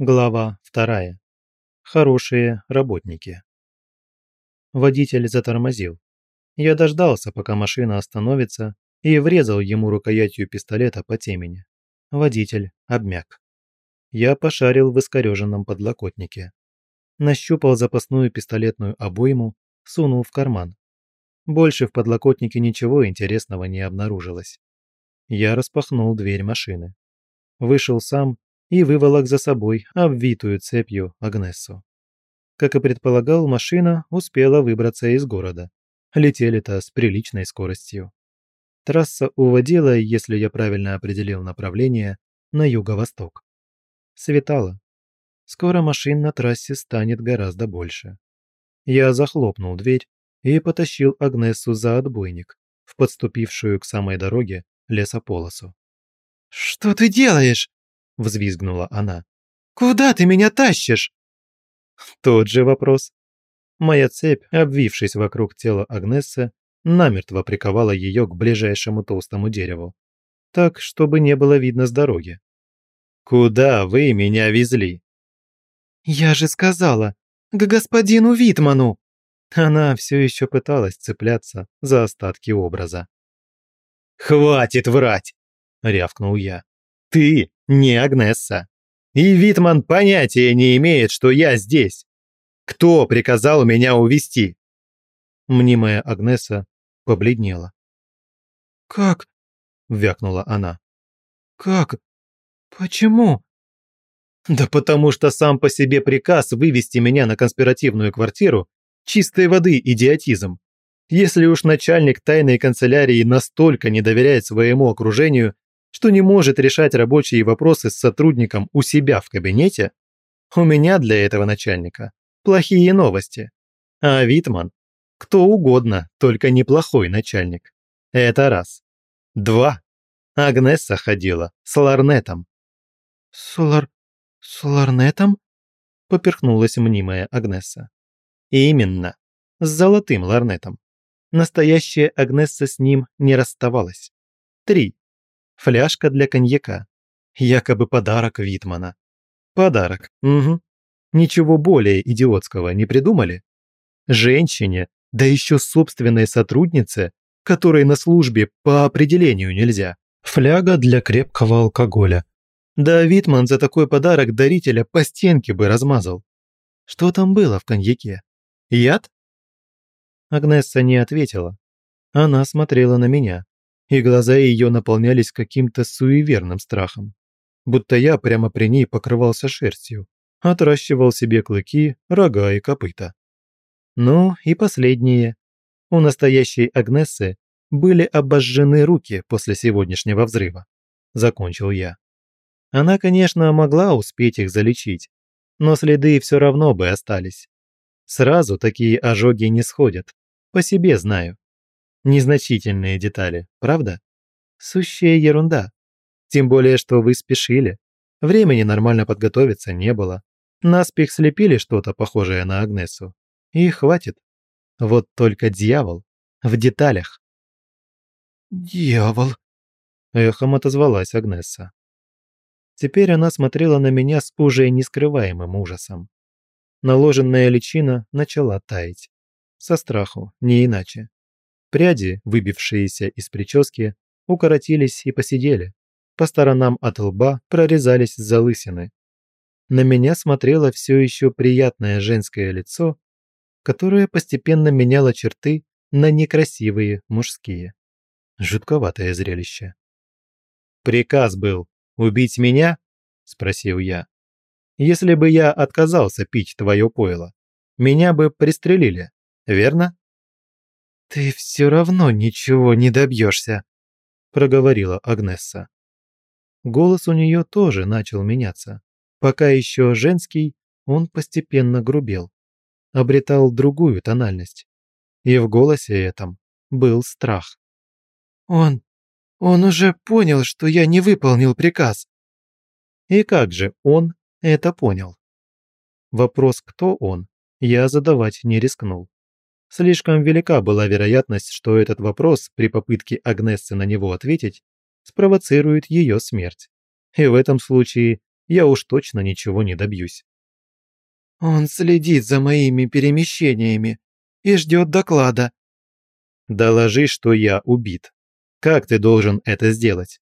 Глава вторая. Хорошие работники. Водитель затормозил. Я дождался, пока машина остановится, и врезал ему рукоятью пистолета по темени. Водитель обмяк. Я пошарил в искореженном подлокотнике. Нащупал запасную пистолетную обойму, сунул в карман. Больше в подлокотнике ничего интересного не обнаружилось. Я распахнул дверь машины. Вышел сам и выволок за собой обвитую цепью Агнессу. Как и предполагал, машина успела выбраться из города. Летели-то с приличной скоростью. Трасса уводила, если я правильно определил направление, на юго-восток. Светало. Скоро машин на трассе станет гораздо больше. Я захлопнул дверь и потащил Агнесу за отбойник в подступившую к самой дороге лесополосу. «Что ты делаешь?» – взвизгнула она. «Куда ты меня тащишь?» Тот же вопрос. Моя цепь, обвившись вокруг тела Агнессы, намертво приковала ее к ближайшему толстому дереву. Так, чтобы не было видно с дороги. «Куда вы меня везли?» «Я же сказала, к господину Витману!» Она все еще пыталась цепляться за остатки образа. «Хватит врать!» – рявкнул я. «Ты не Агнесса. И Витман понятия не имеет, что я здесь. Кто приказал меня увести? Мнимая Агнеса побледнела. «Как?» – вякнула она. «Как? Почему?» «Да потому что сам по себе приказ вывести меня на конспиративную квартиру – чистой воды идиотизм. Если уж начальник тайной канцелярии настолько не доверяет своему окружению, что не может решать рабочие вопросы с сотрудником у себя в кабинете, у меня для этого начальника плохие новости. А Витман – кто угодно, только неплохой начальник. Это раз. Два. Агнесса ходила с ларнетом. «С лар... с ларнетом?» – поперхнулась мнимая Агнесса. «Именно. С золотым ларнетом. Настоящая Агнесса с ним не расставалась. Три. Фляжка для коньяка. Якобы подарок Витмана. Подарок, угу. Ничего более идиотского не придумали? Женщине, да еще собственной сотруднице, которой на службе по определению нельзя. Фляга для крепкого алкоголя. Да Витман за такой подарок дарителя по стенке бы размазал. Что там было в коньяке? Яд? Агнесса не ответила. Она смотрела на меня, и глаза ее наполнялись каким-то суеверным страхом. Будто я прямо при ней покрывался шерстью, отращивал себе клыки, рога и копыта. Ну и последнее. У настоящей Агнессы были обожжены руки после сегодняшнего взрыва. Закончил я. Она, конечно, могла успеть их залечить, но следы все равно бы остались. Сразу такие ожоги не сходят, по себе знаю. Незначительные детали, правда? Сущая ерунда. Тем более, что вы спешили. Времени нормально подготовиться не было. Наспех слепили что-то похожее на Агнесу. И хватит. Вот только дьявол в деталях. «Дьявол!» – эхом отозвалась Агнесса. Теперь она смотрела на меня с уже нескрываемым ужасом. Наложенная личина начала таять. Со страху, не иначе. Пряди, выбившиеся из прически, укоротились и посидели. По сторонам от лба прорезались залысины. На меня смотрело все еще приятное женское лицо, которое постепенно меняло черты на некрасивые мужские. Жутковатое зрелище. «Приказ был убить меня?» – спросил я. «Если бы я отказался пить твое пойло, меня бы пристрелили, верно?» «Ты все равно ничего не добьешься», – проговорила Агнесса. Голос у нее тоже начал меняться. Пока еще женский, он постепенно грубел. Обретал другую тональность. И в голосе этом был страх. «Он... он уже понял, что я не выполнил приказ». И как же он это понял? Вопрос «кто он?» я задавать не рискнул. Слишком велика была вероятность, что этот вопрос при попытке Агнессы на него ответить спровоцирует ее смерть. И в этом случае я уж точно ничего не добьюсь. «Он следит за моими перемещениями и ждет доклада». «Доложи, что я убит. Как ты должен это сделать?»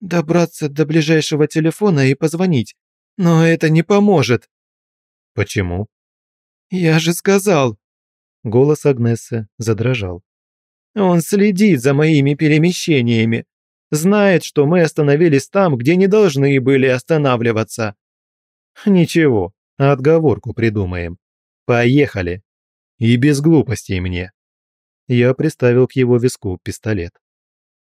«Добраться до ближайшего телефона и позвонить. Но это не поможет». «Почему?» «Я же сказал». Голос Агнессы задрожал. «Он следит за моими перемещениями. Знает, что мы остановились там, где не должны были останавливаться». «Ничего, отговорку придумаем. Поехали. И без глупостей мне». Я приставил к его виску пистолет.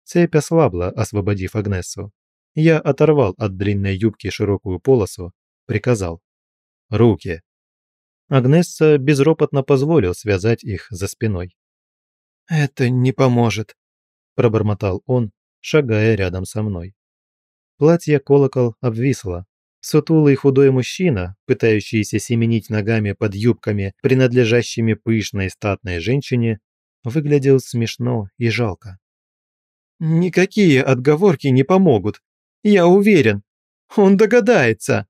Цепь ослабла, освободив Агнессу. Я оторвал от длинной юбки широкую полосу, приказал. «Руки!» Агнесса безропотно позволил связать их за спиной. «Это не поможет», – пробормотал он, шагая рядом со мной. Платье-колокол обвисло. Сутулый худой мужчина, пытающийся семенить ногами под юбками, принадлежащими пышной статной женщине, выглядел смешно и жалко. «Никакие отговорки не помогут. Я уверен. Он догадается».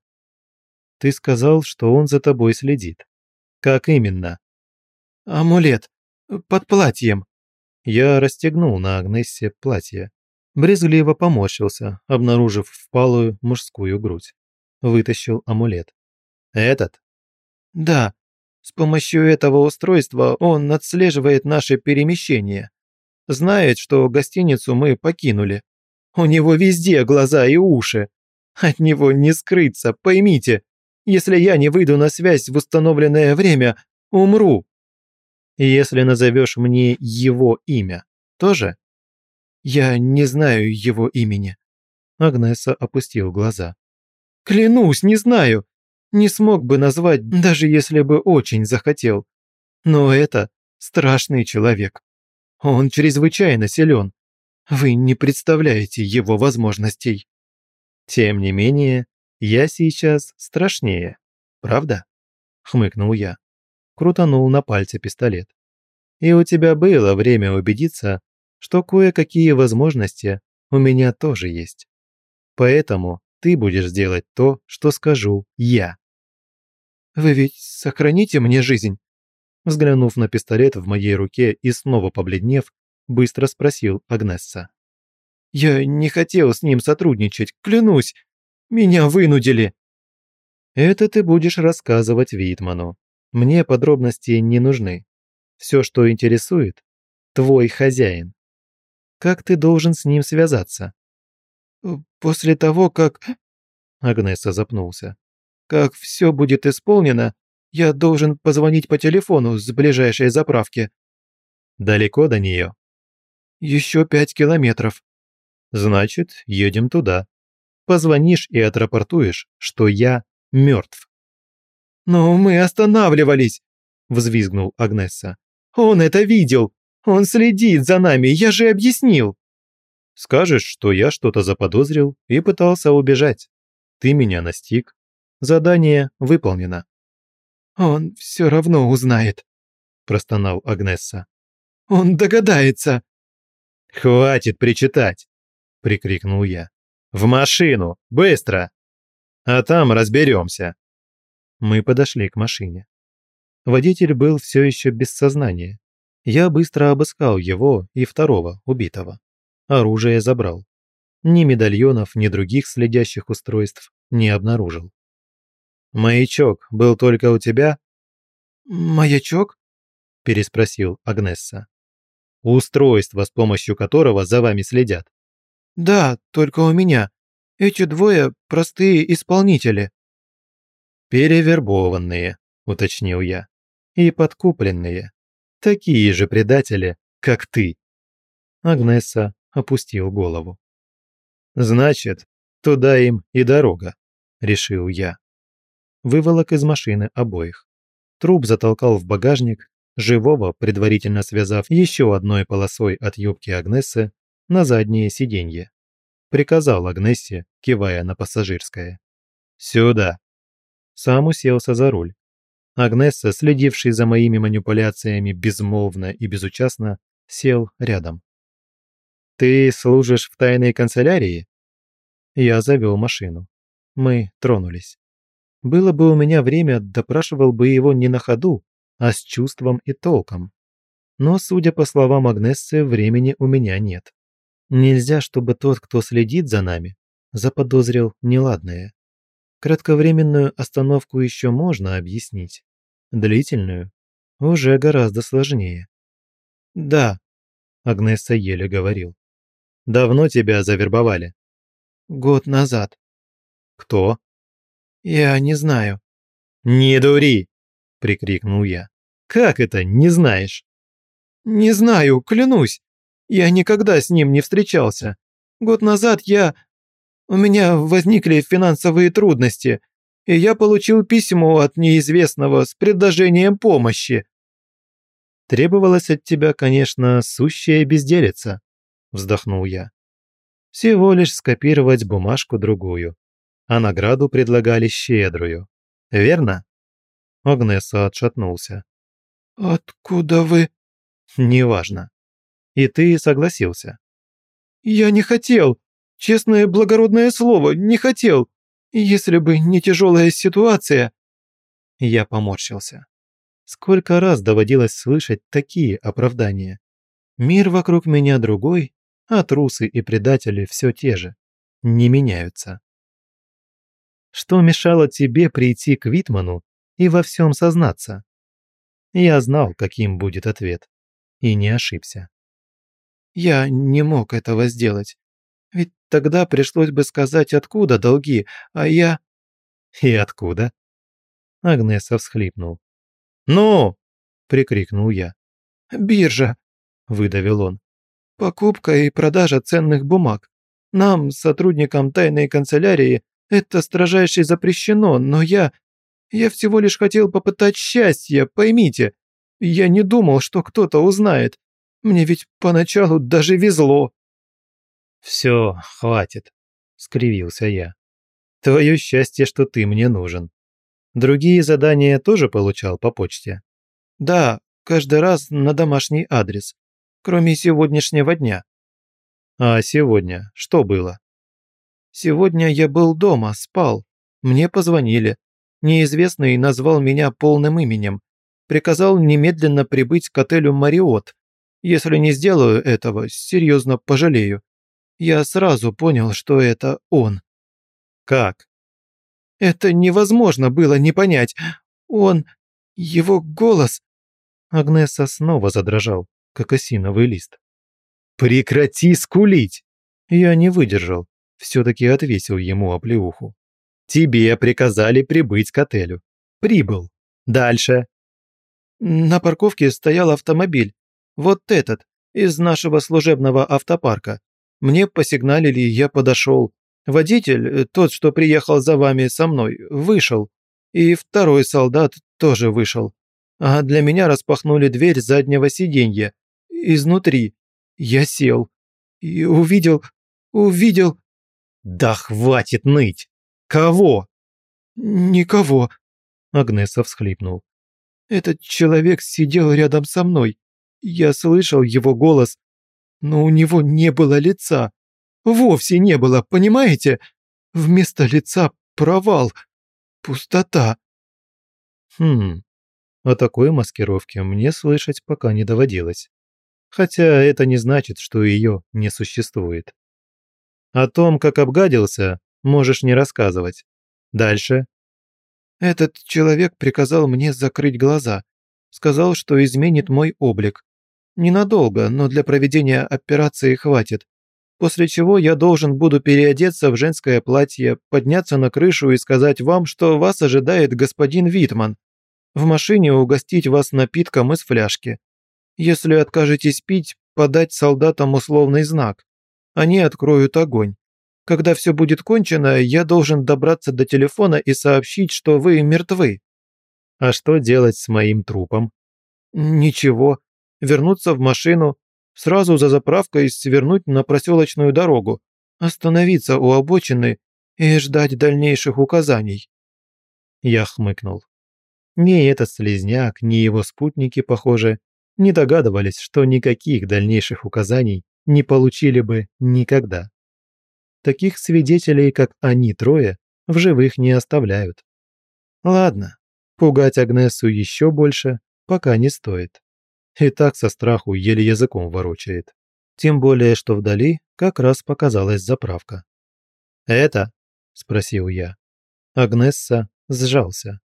«Ты сказал, что он за тобой следит. Как именно?» «Амулет. Под платьем». Я расстегнул на Агнессе платье. Брезгливо поморщился, обнаружив впалую мужскую грудь. Вытащил амулет. «Этот?» «Да. С помощью этого устройства он отслеживает наши перемещения. Знает, что гостиницу мы покинули. У него везде глаза и уши. От него не скрыться, поймите. Если я не выйду на связь в установленное время, умру. Если назовешь мне его имя, тоже? Я не знаю его имени. Агнеса опустил глаза. Клянусь, не знаю. Не смог бы назвать, даже если бы очень захотел. Но это страшный человек. Он чрезвычайно силен. Вы не представляете его возможностей. Тем не менее, я сейчас страшнее, правда? Хмыкнул я. Крутанул на пальце пистолет. И у тебя было время убедиться, что кое-какие возможности у меня тоже есть. Поэтому ты будешь делать то, что скажу я. Вы ведь сохраните мне жизнь? Взглянув на пистолет в моей руке и снова побледнев, быстро спросил Агнесса. «Я не хотел с ним сотрудничать, клянусь. Меня вынудили». «Это ты будешь рассказывать Витману. Мне подробности не нужны. Все, что интересует, твой хозяин. Как ты должен с ним связаться?» «После того, как...» Агнесса запнулся. «Как все будет исполнено, я должен позвонить по телефону с ближайшей заправки». «Далеко до нее?» «Еще пять километров». «Значит, едем туда. Позвонишь и отрапортуешь, что я мертв». «Но мы останавливались», – взвизгнул Агнесса. «Он это видел! Он следит за нами, я же объяснил!» «Скажешь, что я что-то заподозрил и пытался убежать. Ты меня настиг. Задание выполнено». «Он все равно узнает», – простонал Агнесса. «Он догадается». «Хватит причитать!» – прикрикнул я. «В машину! Быстро! А там разберемся!» Мы подошли к машине. Водитель был все еще без сознания. Я быстро обыскал его и второго, убитого. Оружие забрал. Ни медальонов, ни других следящих устройств не обнаружил. «Маячок был только у тебя?» «Маячок?» – переспросил Агнесса. «Устройство, с помощью которого за вами следят». «Да, только у меня. Эти двое – простые исполнители». «Перевербованные», – уточнил я. «И подкупленные. Такие же предатели, как ты». Агнесса опустил голову. «Значит, туда им и дорога», – решил я выволок из машины обоих. Труп затолкал в багажник, живого, предварительно связав еще одной полосой от юбки Агнессы, на заднее сиденье. Приказал Агнессе, кивая на пассажирское. «Сюда!» Сам уселся за руль. Агнесса, следивший за моими манипуляциями безмолвно и безучастно, сел рядом. «Ты служишь в тайной канцелярии?» Я завел машину. мы тронулись. Было бы у меня время, допрашивал бы его не на ходу, а с чувством и толком. Но, судя по словам Агнессы, времени у меня нет. Нельзя, чтобы тот, кто следит за нами, заподозрил неладное. Кратковременную остановку еще можно объяснить. Длительную уже гораздо сложнее. «Да», – Агнесса еле говорил. «Давно тебя завербовали?» «Год назад». «Кто?» «Я не знаю». «Не дури!» – прикрикнул я. «Как это, не знаешь?» «Не знаю, клянусь. Я никогда с ним не встречался. Год назад я... У меня возникли финансовые трудности, и я получил письмо от неизвестного с предложением помощи». «Требовалось от тебя, конечно, сущая безделица», – вздохнул я. «Всего лишь скопировать бумажку-другую, а награду предлагали щедрую. Верно?» Агнеса отшатнулся. «Откуда вы?» «Неважно. И ты согласился?» «Я не хотел. Честное благородное слово, не хотел. Если бы не тяжелая ситуация...» Я поморщился. Сколько раз доводилось слышать такие оправдания. Мир вокруг меня другой, а трусы и предатели все те же. Не меняются. Что мешало тебе прийти к Витману и во всем сознаться? Я знал, каким будет ответ. И не ошибся. Я не мог этого сделать. Ведь тогда пришлось бы сказать, откуда долги, а я... И откуда? Агнеса всхлипнул. «Ну!» – прикрикнул я. «Биржа!» – выдавил он. «Покупка и продажа ценных бумаг. Нам, сотрудникам тайной канцелярии, это строжайше запрещено, но я... Я всего лишь хотел попытать счастье, поймите. Я не думал, что кто-то узнает. Мне ведь поначалу даже везло». «Все, хватит», – скривился я. «Твое счастье, что ты мне нужен. Другие задания тоже получал по почте?» «Да, каждый раз на домашний адрес, кроме сегодняшнего дня». «А сегодня что было?» «Сегодня я был дома, спал. Мне позвонили. Неизвестный назвал меня полным именем. Приказал немедленно прибыть к отелю «Мариот». Если не сделаю этого, серьезно пожалею. Я сразу понял, что это он. «Как?» Это невозможно было не понять. Он... его голос...» Агнеса снова задрожал, как осиновый лист. «Прекрати скулить!» Я не выдержал, все-таки отвесил ему оплеуху. «Тебе приказали прибыть к отелю. Прибыл. Дальше». На парковке стоял автомобиль. Вот этот, из нашего служебного автопарка. Мне посигналили, я подошел. Водитель, э, тот, что приехал за вами со мной, вышел. И второй солдат тоже вышел. А для меня распахнули дверь заднего сиденья. Изнутри. Я сел. И увидел... увидел... Да хватит ныть! Кого? Никого. Агнеса всхлипнул. Этот человек сидел рядом со мной. Я слышал его голос, но у него не было лица. Вовсе не было, понимаете? Вместо лица провал, пустота. Хм, о такой маскировке мне слышать пока не доводилось. Хотя это не значит, что ее не существует. О том, как обгадился, можешь не рассказывать. Дальше. Этот человек приказал мне закрыть глаза. Сказал, что изменит мой облик. Ненадолго, но для проведения операции хватит после чего я должен буду переодеться в женское платье, подняться на крышу и сказать вам, что вас ожидает господин Витман. В машине угостить вас напитком из фляжки. Если откажетесь пить, подать солдатам условный знак. Они откроют огонь. Когда все будет кончено, я должен добраться до телефона и сообщить, что вы мертвы. А что делать с моим трупом? Ничего. Вернуться в машину, сразу за заправкой свернуть на проселочную дорогу, остановиться у обочины и ждать дальнейших указаний. Я хмыкнул. Ни этот слезняк, ни его спутники, похоже, не догадывались, что никаких дальнейших указаний не получили бы никогда. Таких свидетелей, как они трое, в живых не оставляют. Ладно, пугать Агнесу еще больше пока не стоит. И так со страху еле языком ворочает. Тем более, что вдали как раз показалась заправка. «Это?» – спросил я. Агнесса сжался.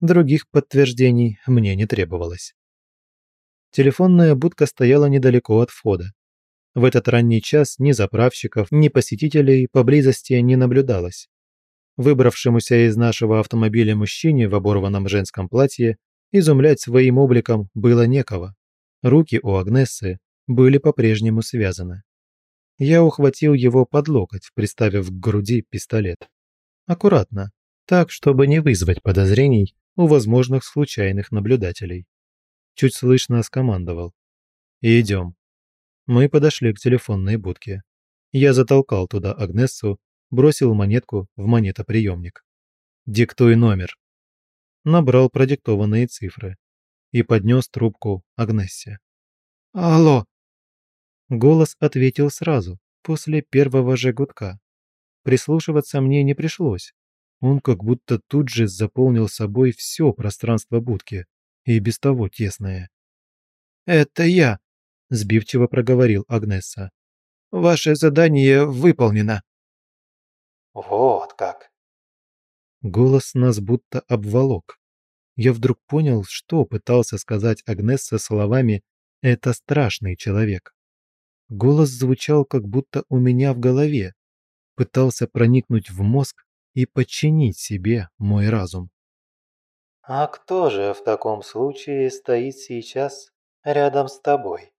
Других подтверждений мне не требовалось. Телефонная будка стояла недалеко от входа. В этот ранний час ни заправщиков, ни посетителей поблизости не наблюдалось. Выбравшемуся из нашего автомобиля мужчине в оборванном женском платье изумлять своим обликом было некого. Руки у Агнессы были по-прежнему связаны. Я ухватил его под локоть, приставив к груди пистолет. Аккуратно, так, чтобы не вызвать подозрений у возможных случайных наблюдателей. Чуть слышно скомандовал. «Идем». Мы подошли к телефонной будке. Я затолкал туда Агнессу, бросил монетку в монетоприемник. «Диктуй номер». Набрал продиктованные цифры и поднес трубку Агнессе. «Алло!» Голос ответил сразу, после первого же гудка. Прислушиваться мне не пришлось. Он как будто тут же заполнил собой все пространство будки, и без того тесное. «Это я», – сбивчиво проговорил Агнесса. «Ваше задание выполнено». «Вот как». Голос нас будто обволок. Я вдруг понял, что пытался сказать Агнесса словами «это страшный человек». Голос звучал как будто у меня в голове, пытался проникнуть в мозг и подчинить себе мой разум. «А кто же в таком случае стоит сейчас рядом с тобой?»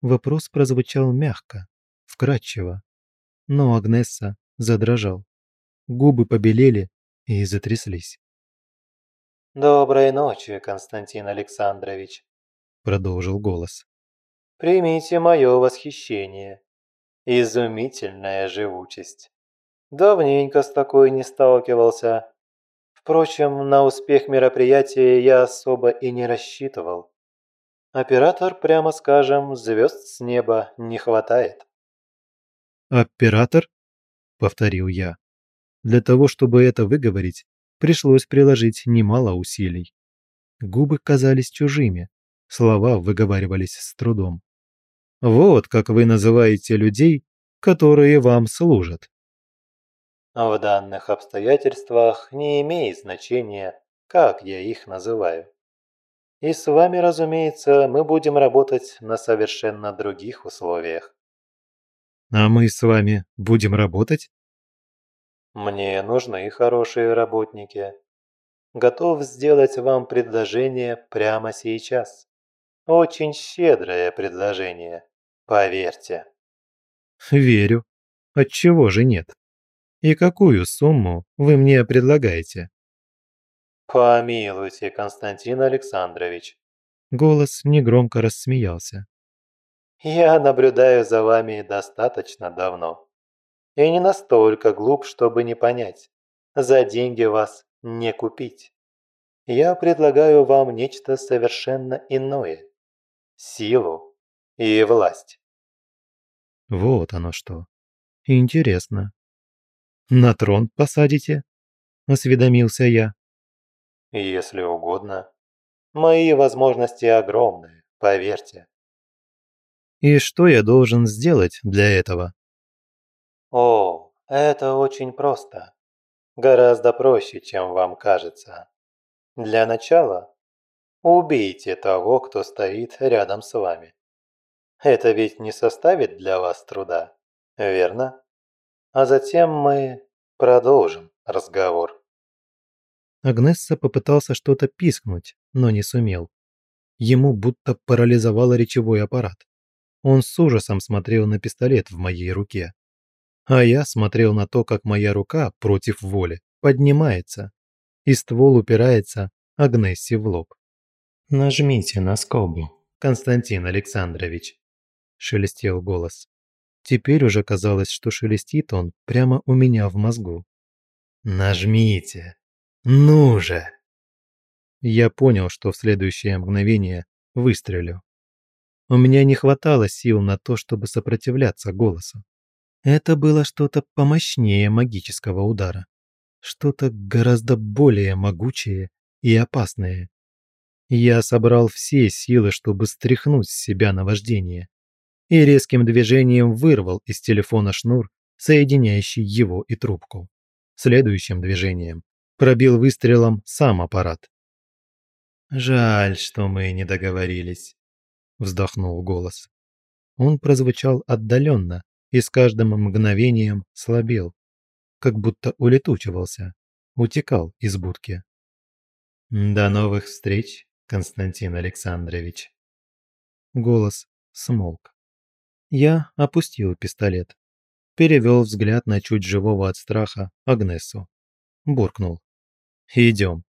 Вопрос прозвучал мягко, вкрадчиво. Но Агнесса задрожал. Губы побелели и затряслись. «Доброй ночи, Константин Александрович», – продолжил голос. «Примите мое восхищение. Изумительная живучесть. Давненько с такой не сталкивался. Впрочем, на успех мероприятия я особо и не рассчитывал. Оператор, прямо скажем, звезд с неба не хватает. «Оператор?» – повторил я. Для того, чтобы это выговорить, пришлось приложить немало усилий. Губы казались чужими, слова выговаривались с трудом. «Вот как вы называете людей, которые вам служат». В данных обстоятельствах не имеет значения, как я их называю. И с вами, разумеется, мы будем работать на совершенно других условиях. А мы с вами будем работать? Мне нужны хорошие работники. Готов сделать вам предложение прямо сейчас. Очень щедрое предложение, поверьте. Верю. Отчего же нет? И какую сумму вы мне предлагаете?» «Помилуйте, Константин Александрович». Голос негромко рассмеялся. «Я наблюдаю за вами достаточно давно. И не настолько глуп, чтобы не понять. За деньги вас не купить. Я предлагаю вам нечто совершенно иное. Силу и власть». Вот оно что. Интересно. «На трон посадите?» – осведомился я. «Если угодно. Мои возможности огромны, поверьте». «И что я должен сделать для этого?» «О, это очень просто. Гораздо проще, чем вам кажется. Для начала убейте того, кто стоит рядом с вами. Это ведь не составит для вас труда, верно?» а затем мы продолжим разговор. Агнесса попытался что-то пискнуть, но не сумел. Ему будто парализовало речевой аппарат. Он с ужасом смотрел на пистолет в моей руке. А я смотрел на то, как моя рука против воли поднимается, и ствол упирается Агнессе в лоб. «Нажмите на скобу, Константин Александрович», – шелестел голос. Теперь уже казалось, что шелестит он прямо у меня в мозгу. «Нажмите! Ну же!» Я понял, что в следующее мгновение выстрелю. У меня не хватало сил на то, чтобы сопротивляться голосу. Это было что-то помощнее магического удара. что-то гораздо более могучее и опасное. Я собрал все силы, чтобы стряхнуть с себя наваждение, и резким движением вырвал из телефона шнур, соединяющий его и трубку. Следующим движением пробил выстрелом сам аппарат. «Жаль, что мы не договорились», – вздохнул голос. Он прозвучал отдаленно и с каждым мгновением слабел, как будто улетучивался, утекал из будки. «До новых встреч, Константин Александрович». Голос смолк. Я опустил пистолет, перевел взгляд на чуть живого от страха Агнесу. Буркнул. «Идем».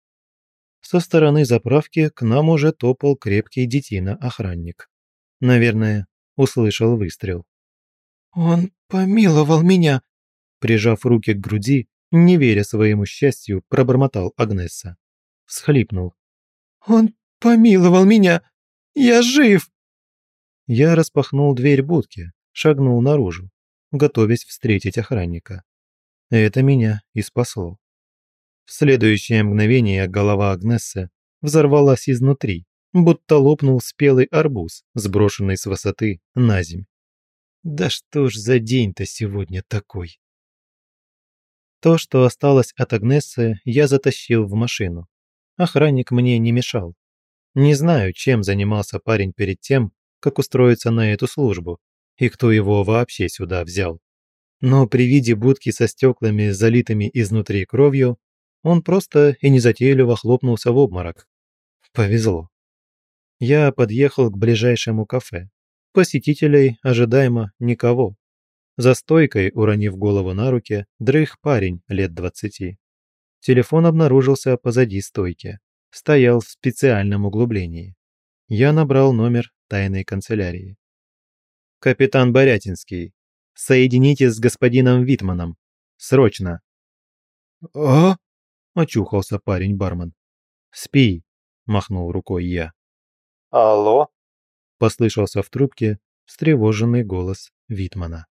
Со стороны заправки к нам уже топал крепкий детина-охранник. Наверное, услышал выстрел. «Он помиловал меня!» Прижав руки к груди, не веря своему счастью, пробормотал Агнесса. Всхлипнул. «Он помиловал меня! Я жив!» Я распахнул дверь будки, шагнул наружу, готовясь встретить охранника. Это меня и спасло. В следующее мгновение голова Агнессы взорвалась изнутри, будто лопнул спелый арбуз, сброшенный с высоты на земь. Да что ж за день-то сегодня такой? То, что осталось от Агнессы, я затащил в машину. Охранник мне не мешал. Не знаю, чем занимался парень перед тем, как устроиться на эту службу, и кто его вообще сюда взял. Но при виде будки со стеклами, залитыми изнутри кровью, он просто и незатейливо хлопнулся в обморок. Повезло. Я подъехал к ближайшему кафе. Посетителей ожидаемо никого. За стойкой, уронив голову на руки, дрых парень лет двадцати. Телефон обнаружился позади стойки. Стоял в специальном углублении. Я набрал номер тайной канцелярии. «Капитан Борятинский, соедините с господином Витманом. Срочно!» «А?» – очухался парень-бармен. «Спи!» – махнул рукой я. «Алло?» – послышался в трубке встревоженный голос Витмана.